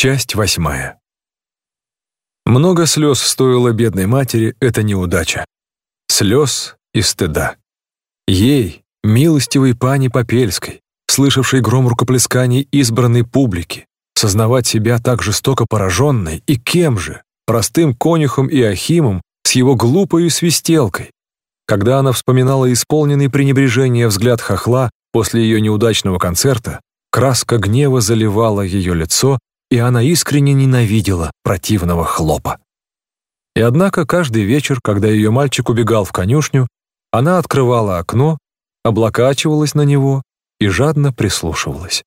Часть восьмая. Много слез стоило бедной матери эта неудача. Слез и стыда. Ей, милостивой пани Попельской, слышавшей гром рукоплесканий избранной публики, сознавать себя так жестоко пораженной, и кем же, простым конюхом и ахимом, с его глупой свистелкой. Когда она вспоминала исполненный пренебрежения взгляд хохла после ее неудачного концерта, краска гнева заливала ее лицо, и она искренне ненавидела противного хлопа. И однако каждый вечер, когда ее мальчик убегал в конюшню, она открывала окно, облокачивалась на него и жадно прислушивалась.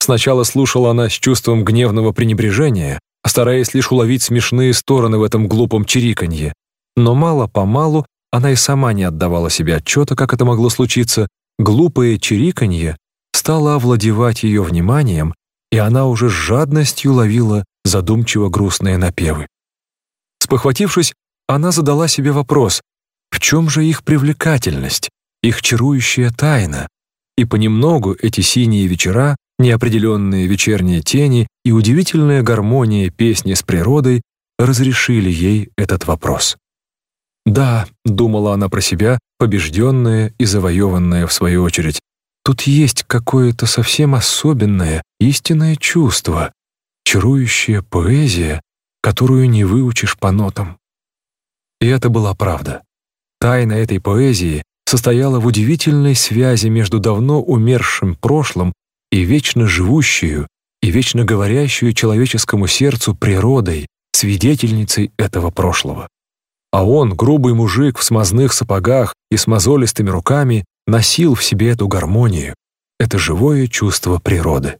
Сначала слушала она с чувством гневного пренебрежения, стараясь лишь уловить смешные стороны в этом глупом чириканье, но мало-помалу она и сама не отдавала себе отчета, как это могло случиться, глупое чириканье стало овладевать ее вниманием, и она уже с жадностью ловила задумчиво грустные напевы. Спохватившись, она задала себе вопрос, в чем же их привлекательность, их чарующая тайна, и понемногу эти синие вечера, неопределенные вечерние тени и удивительная гармония песни с природой разрешили ей этот вопрос. «Да», — думала она про себя, побежденная и завоеванная в свою очередь, «тут есть какое-то совсем особенное, истинное чувство, чарующая поэзия, которую не выучишь по нотам». И это была правда. Тайна этой поэзии состояла в удивительной связи между давно умершим прошлым и вечно живущую и вечно говорящую человеческому сердцу природой, свидетельницей этого прошлого. А он, грубый мужик в смазных сапогах и с мозолистыми руками, носил в себе эту гармонию, это живое чувство природы.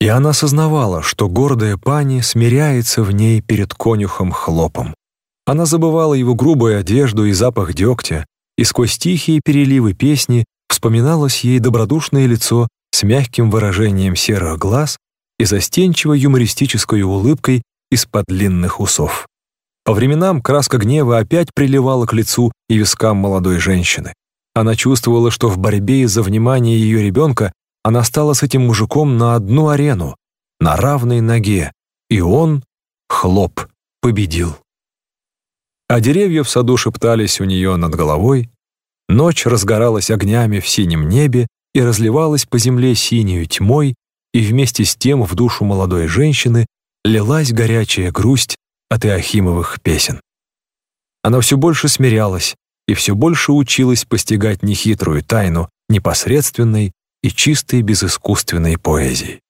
И она сознавала, что гордая пани смиряется в ней перед конюхом хлопом. Она забывала его грубую одежду и запах дегтя, и сквозь тихие переливы песни вспоминалось ей добродушное лицо с мягким выражением серых глаз и застенчиво юмористической улыбкой из-под длинных усов. По временам краска гнева опять приливала к лицу и вискам молодой женщины. Она чувствовала, что в борьбе из-за внимания ее ребенка она стала с этим мужиком на одну арену, на равной ноге, и он, хлоп, победил. А деревья в саду шептались у нее над головой, ночь разгоралась огнями в синем небе и разливалась по земле синюю тьмой, и вместе с тем в душу молодой женщины лилась горячая грусть от Иохимовых песен. Она все больше смирялась и все больше училась постигать нехитрую тайну непосредственной и чистой безыскусственной поэзии.